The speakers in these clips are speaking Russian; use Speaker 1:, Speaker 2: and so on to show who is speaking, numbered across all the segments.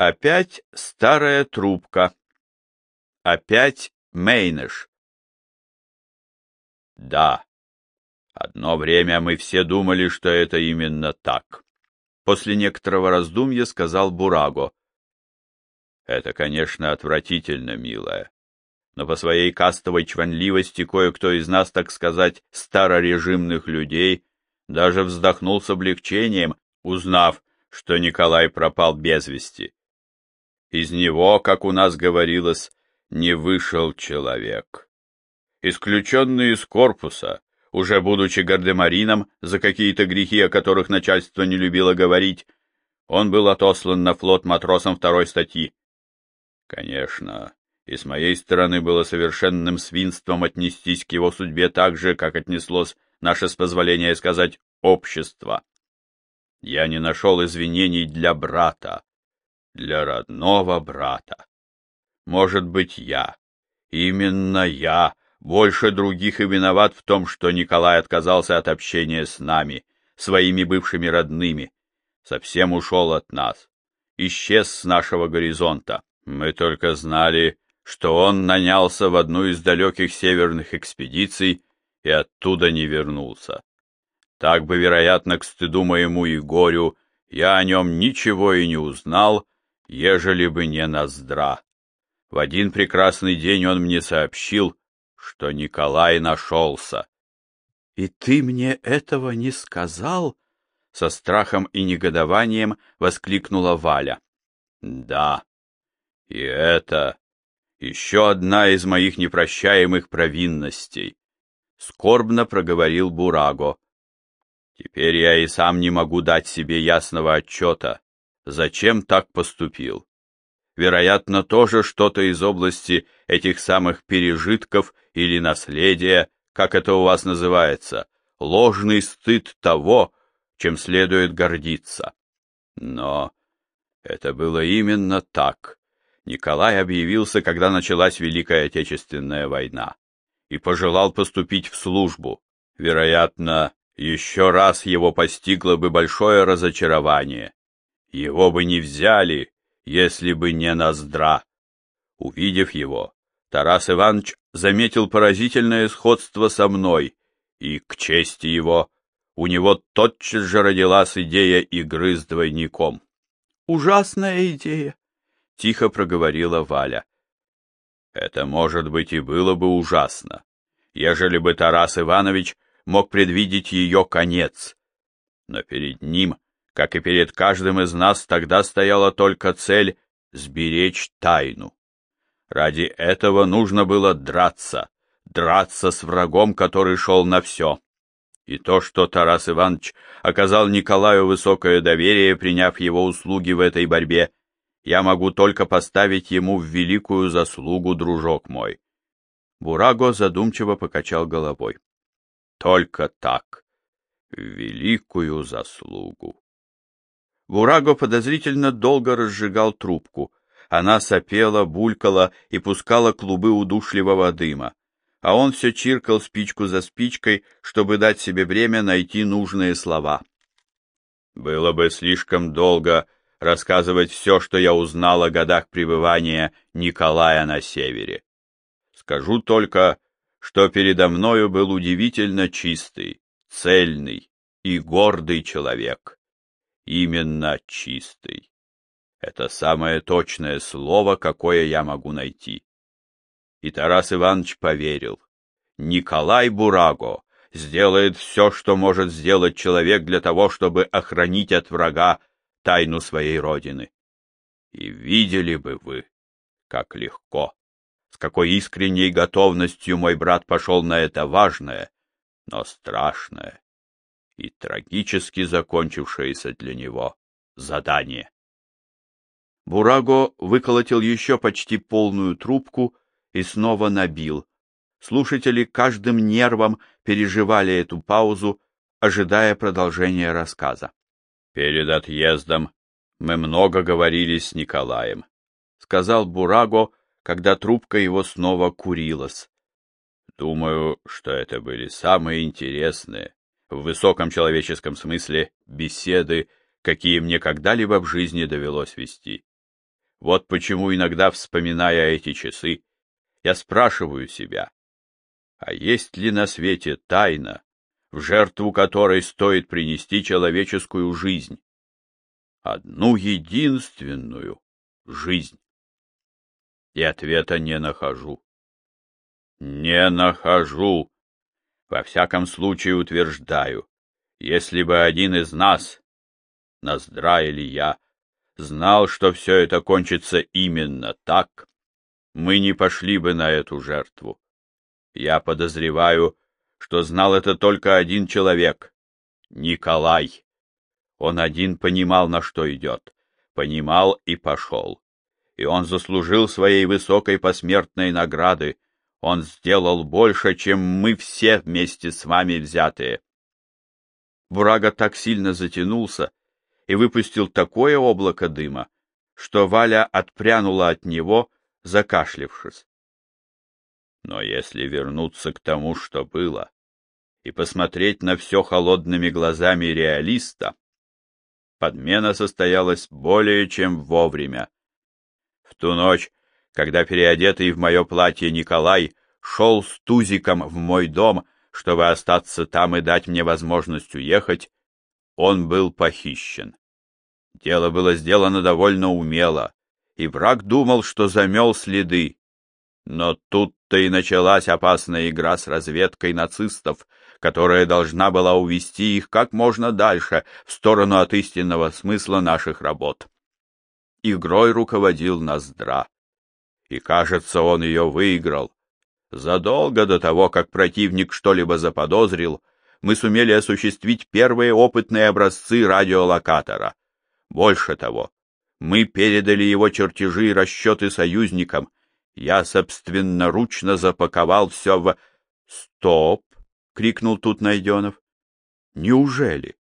Speaker 1: Опять старая трубка. Опять Мейнеш. Да, одно время мы все думали, что это именно так. После некоторого раздумья сказал Бураго. Это, конечно, отвратительно, милая. Но по своей кастовой чванливости кое-кто из нас, так сказать, старорежимных людей, даже вздохнул с облегчением, узнав, что Николай пропал без вести. Из него, как у нас говорилось, не вышел человек. Исключенный из корпуса, уже будучи гардемарином за какие-то грехи, о которых начальство не любило говорить, он был отослан на флот матросом второй статьи. Конечно, и с моей стороны было совершенным свинством отнестись к его судьбе так же, как отнеслось наше, с позволения сказать, общество. Я не нашел извинений для брата, для родного брата. Может быть, я, именно я, больше других и виноват в том, что Николай отказался от общения с нами, своими бывшими родными, совсем ушел от нас, исчез с нашего горизонта. Мы только знали, что он нанялся в одну из далеких северных экспедиций и оттуда не вернулся. Так бы, вероятно, к стыду моему и горю, я о нем ничего и не узнал, ежели бы не Ноздра. В один прекрасный день он мне сообщил, что Николай нашелся. — И ты мне этого не сказал? — со страхом и негодованием воскликнула Валя. — Да, и это еще одна из моих непрощаемых провинностей, — скорбно проговорил Бураго. Теперь я и сам не могу дать себе ясного отчета, зачем так поступил. Вероятно, тоже что-то из области этих самых пережитков или наследия, как это у вас называется, ложный стыд того, чем следует гордиться. Но это было именно так. Николай объявился, когда началась Великая Отечественная война, и пожелал поступить в службу. Вероятно, еще раз его постигло бы большое разочарование. Его бы не взяли, если бы не Ноздра. Увидев его, Тарас Иванович заметил поразительное сходство со мной, и, к чести его, у него тотчас же родилась идея игры с двойником. «Ужасная идея!» тихо проговорила Валя. Это, может быть, и было бы ужасно, ежели бы Тарас Иванович мог предвидеть ее конец. Но перед ним, как и перед каждым из нас, тогда стояла только цель сберечь тайну. Ради этого нужно было драться, драться с врагом, который шел на все. И то, что Тарас Иванович оказал Николаю высокое доверие, приняв его услуги в этой борьбе, я могу только поставить ему в великую заслугу, дружок мой. Бураго задумчиво покачал головой. Только так, в великую заслугу. Бураго подозрительно долго разжигал трубку. Она сопела, булькала и пускала клубы удушливого дыма, а он все чиркал спичку за спичкой, чтобы дать себе время найти нужные слова. Было бы слишком долго рассказывать все, что я узнал о годах пребывания Николая на севере. Скажу только, что передо мною был удивительно чистый, цельный и гордый человек. Именно чистый. Это самое точное слово, какое я могу найти. И Тарас Иванович поверил. Николай Бураго сделает все, что может сделать человек для того, чтобы охранить от врага тайну своей родины. И видели бы вы, как легко, с какой искренней готовностью мой брат пошел на это важное, но страшное и трагически закончившееся для него задание. Бураго выколотил еще почти полную трубку и снова набил. Слушатели каждым нервом переживали эту паузу, ожидая продолжения рассказа. Перед отъездом мы много говорили с Николаем, сказал Бураго, когда трубка его снова курилась. Думаю, что это были самые интересные, в высоком человеческом смысле, беседы, какие мне когда-либо в жизни довелось вести. Вот почему иногда, вспоминая эти часы, я спрашиваю себя, а есть ли на свете тайна, в жертву которой стоит принести человеческую жизнь? Одну единственную жизнь. И ответа не нахожу. Не нахожу. Во всяком случае утверждаю, если бы один из нас, Ноздра или я, знал, что все это кончится именно так, мы не пошли бы на эту жертву. Я подозреваю, что знал это только один человек — Николай. Он один понимал, на что идет, понимал и пошел. И он заслужил своей высокой посмертной награды. Он сделал больше, чем мы все вместе с вами взятые. Бурага так сильно затянулся и выпустил такое облако дыма, что Валя отпрянула от него, закашлившись. Но если вернуться к тому, что было, и посмотреть на все холодными глазами реалиста, подмена состоялась более чем вовремя. В ту ночь, когда переодетый в мое платье Николай шел с Тузиком в мой дом, чтобы остаться там и дать мне возможность уехать, он был похищен. Дело было сделано довольно умело, и враг думал, что замел следы. Но тут-то и началась опасная игра с разведкой нацистов, которая должна была увести их как можно дальше в сторону от истинного смысла наших работ. Игрой руководил Ноздра, и, кажется, он ее выиграл. Задолго до того, как противник что-либо заподозрил, мы сумели осуществить первые опытные образцы радиолокатора. Больше того, мы передали его чертежи и расчеты союзникам. Я собственноручно запаковал все в... Стоп! — крикнул тут Найденов. «Неужели?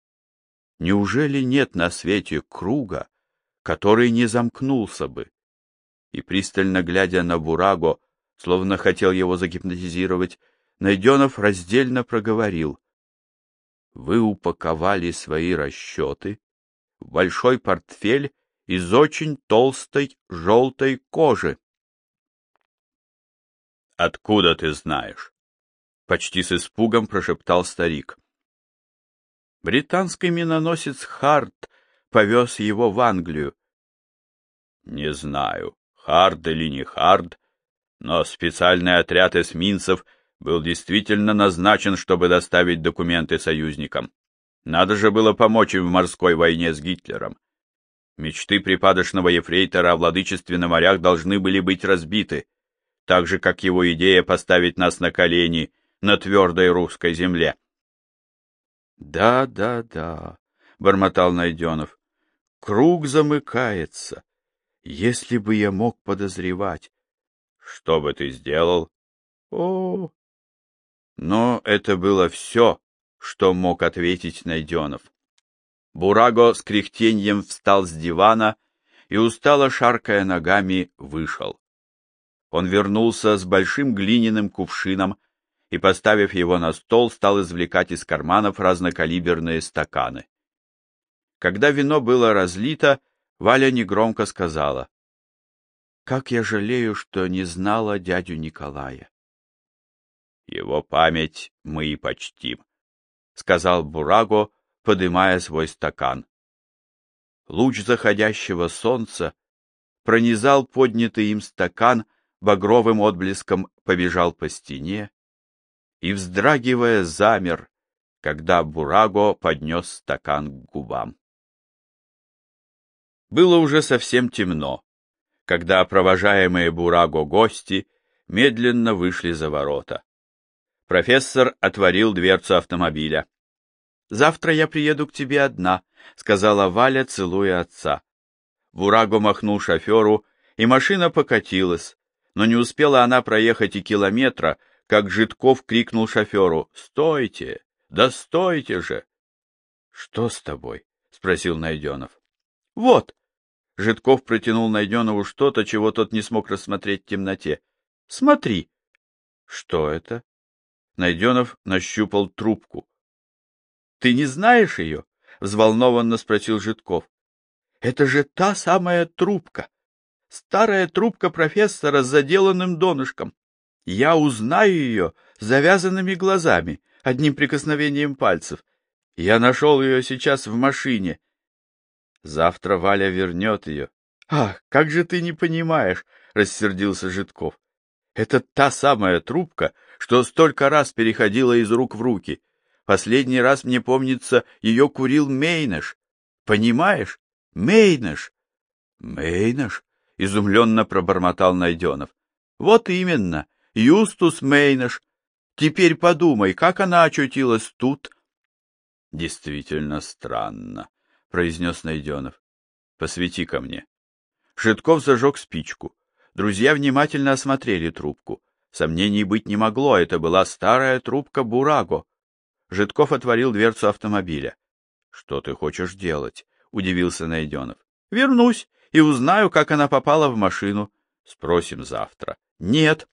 Speaker 1: Неужели нет на свете круга, который не замкнулся бы?» И пристально глядя на Бураго, словно хотел его загипнотизировать, Найденов раздельно проговорил. «Вы упаковали свои расчеты в большой портфель из очень толстой желтой кожи». «Откуда ты знаешь?» почти с испугом прошептал старик. Британский миноносец Харт повез его в Англию. Не знаю, Хард или не Хард, но специальный отряд эсминцев был действительно назначен, чтобы доставить документы союзникам. Надо же было помочь им в морской войне с Гитлером. Мечты припадочного ефрейтора о владычестве на морях должны были быть разбиты, так же, как его идея поставить нас на колени — на твердой русской земле. Да, да, да, бормотал Найденов. Круг замыкается. Если бы я мог подозревать. Что бы ты сделал? О! Но это было все, что мог ответить Найденов. Бураго с кряхтеньем встал с дивана и, устало шаркая ногами, вышел. Он вернулся с большим глиняным кувшином, и, поставив его на стол, стал извлекать из карманов разнокалиберные стаканы. Когда вино было разлито, Валя негромко сказала, «Как я жалею, что не знала дядю Николая». «Его память мы и почтим», — сказал Бураго, подымая свой стакан. Луч заходящего солнца пронизал поднятый им стакан, багровым отблеском побежал по стене, и, вздрагивая, замер, когда Бураго поднес стакан к губам. Было уже совсем темно, когда провожаемые Бураго гости медленно вышли за ворота. Профессор отворил дверцу автомобиля. «Завтра я приеду к тебе одна», — сказала Валя, целуя отца. Бураго махнул шоферу, и машина покатилась, но не успела она проехать и километра, как Житков крикнул шоферу «Стойте! Да стойте же!» «Что с тобой?» — спросил Найденов. «Вот!» Житков протянул Найденову что-то, чего тот не смог рассмотреть в темноте. «Смотри!» «Что это?» Найденов нащупал трубку. «Ты не знаешь ее?» — взволнованно спросил Житков. «Это же та самая трубка,
Speaker 2: Старая трубка профессора с заделанным донышком. Я узнаю ее завязанными глазами, одним прикосновением пальцев. Я нашел ее сейчас в машине. Завтра Валя вернет ее. Ах, как же ты не понимаешь, — рассердился Житков. Это та самая трубка, что столько раз переходила из рук в руки. Последний раз, мне помнится, ее курил Мейнаш. Понимаешь? Мейнаш. Мейнаш? — изумленно пробормотал Найденов. — Вот именно, Юстус Мейнаш. Теперь подумай, как она очутилась тут? — Действительно странно, — произнес Найденов. — Посвети ко мне. Житков зажег спичку. Друзья внимательно осмотрели трубку. Сомнений быть не могло, это была старая трубка Бураго. Житков отворил дверцу автомобиля. — Что ты хочешь делать? — удивился Найденов. — Вернусь и узнаю, как она попала в машину. Спросим завтра. Нет.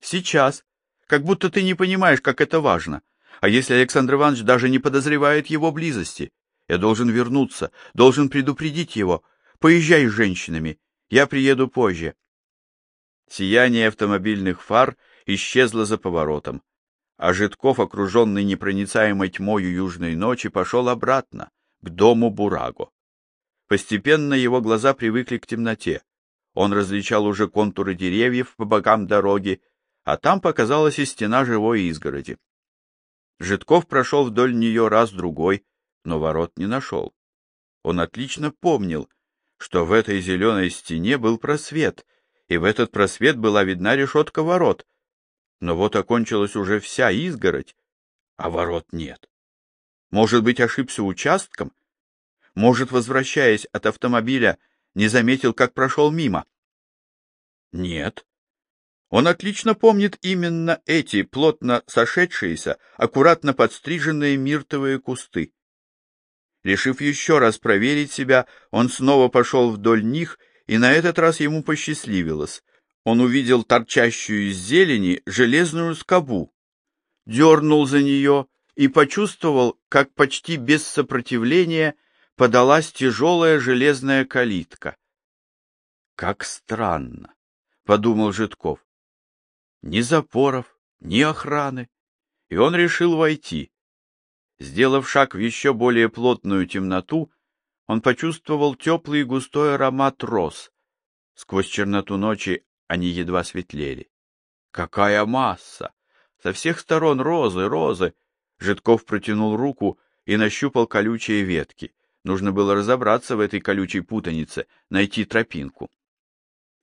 Speaker 2: Сейчас. Как будто ты не понимаешь, как это важно. А если Александр Иванович даже не подозревает его близости? Я должен вернуться, должен предупредить его. Поезжай с женщинами. Я приеду позже. Сияние автомобильных фар исчезло за поворотом, а Житков, окруженный непроницаемой тьмою южной ночи, пошел обратно, к дому Бураго. Постепенно его глаза привыкли к темноте. Он различал уже контуры деревьев по бокам дороги, а там показалась и стена живой изгороди. Житков прошел вдоль нее раз-другой, но ворот не нашел. Он отлично помнил, что в этой зеленой стене был просвет, и в этот просвет была видна решетка ворот. Но вот окончилась уже вся изгородь, а ворот нет. Может быть, ошибся участком? Может, возвращаясь от автомобиля, не заметил, как прошел мимо? Нет. Он отлично помнит именно эти плотно сошедшиеся, аккуратно подстриженные миртовые кусты. Решив еще раз проверить себя, он снова пошел вдоль них, и на этот раз ему посчастливилось. Он увидел торчащую из зелени железную скобу, дернул за нее и почувствовал, как почти без сопротивления подалась тяжелая железная калитка. Как странно, подумал Житков. Ни запоров, ни охраны, и он решил войти. Сделав шаг в еще более плотную темноту, он почувствовал теплый и густой аромат роз. Сквозь черноту ночи они едва светлели. Какая масса! Со всех сторон розы, розы! Житков протянул руку и нащупал колючие ветки. Нужно было разобраться в этой колючей путанице, найти тропинку.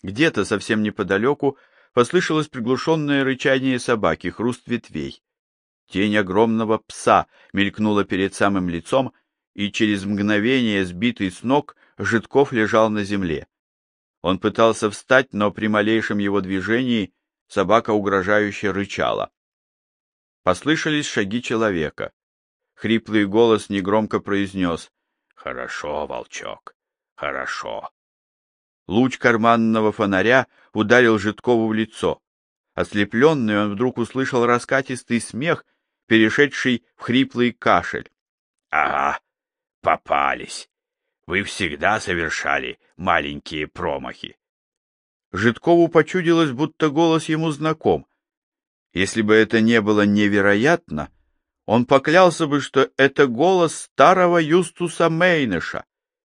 Speaker 2: Где-то совсем неподалеку послышалось приглушенное рычание собаки, хруст ветвей. Тень огромного пса мелькнула перед самым лицом, и через мгновение, сбитый с ног, Житков лежал на земле. Он пытался встать, но при малейшем его движении собака угрожающе рычала. Послышались шаги человека. Хриплый голос негромко произнес Хорошо, волчок, хорошо. Луч карманного фонаря ударил Житкову в лицо. Ослепленный, он вдруг услышал раскатистый смех, перешедший в хриплый кашель. — Ага, попались. Вы всегда совершали маленькие промахи. Житкову почудилось, будто голос ему знаком. Если бы это не было невероятно, он поклялся бы, что это голос старого Юстуса Мейнеша,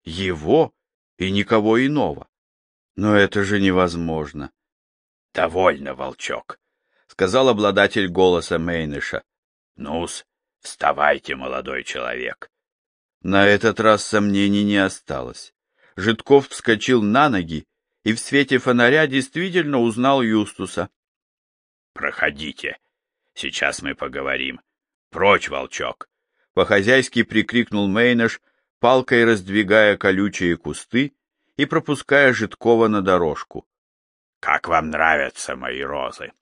Speaker 2: его и никого иного. Но это же невозможно. — Довольно, волчок, — сказал обладатель голоса Мейнеша. — Ну-с, вставайте, молодой человек. На этот раз сомнений не осталось. Житков вскочил на ноги и в свете фонаря действительно узнал Юстуса. — Проходите, сейчас мы поговорим. Прочь, волчок! По-хозяйски прикрикнул Мейнаш, палкой раздвигая колючие кусты и пропуская Житкова на дорожку. Как вам нравятся мои розы?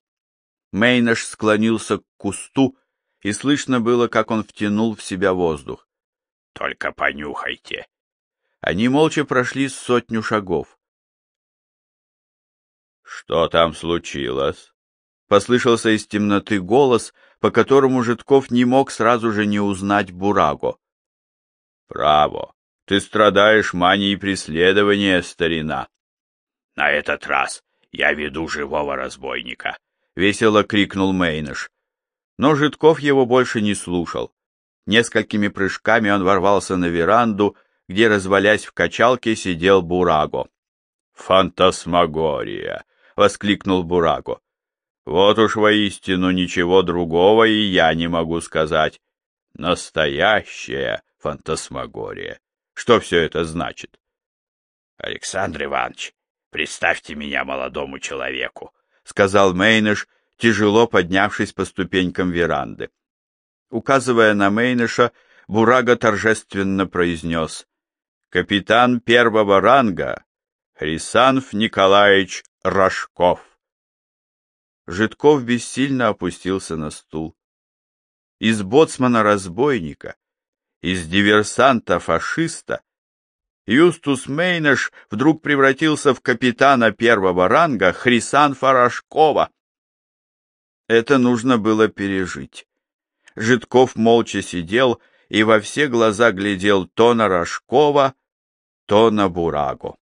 Speaker 2: Мейнаш склонился к кусту, и слышно было, как он втянул в себя воздух. Только понюхайте. Они молча прошли сотню шагов. Что там случилось? Послышался из темноты голос, по которому Житков не мог сразу же не узнать Бураго. «Право, ты страдаешь манией преследования, старина».
Speaker 1: На этот раз я веду живого разбойника, —
Speaker 2: весело крикнул Мейныш. Но Житков его больше не слушал. Несколькими прыжками он ворвался на веранду, где, развалясь в качалке, сидел Бураго.
Speaker 1: «Фантасмагория!» — воскликнул Бураго. «Вот уж воистину ничего другого и я не могу сказать. Настоящая фантасмагория. Что все это значит?» «Александр Иванович, представьте меня молодому человеку», —
Speaker 2: сказал Мейныш, тяжело поднявшись по ступенькам веранды. Указывая на Мейныша, Бурага торжественно произнес «Капитан первого ранга Хрисанф Николаевич Рожков». Житков бессильно опустился на стул. Из боцмана-разбойника, из диверсанта-фашиста Юстус Мейнеш вдруг превратился в капитана первого ранга Хрисан Фарашкова. Это нужно было пережить. Житков молча сидел и во все глаза глядел то на Рожкова, то на Бураго.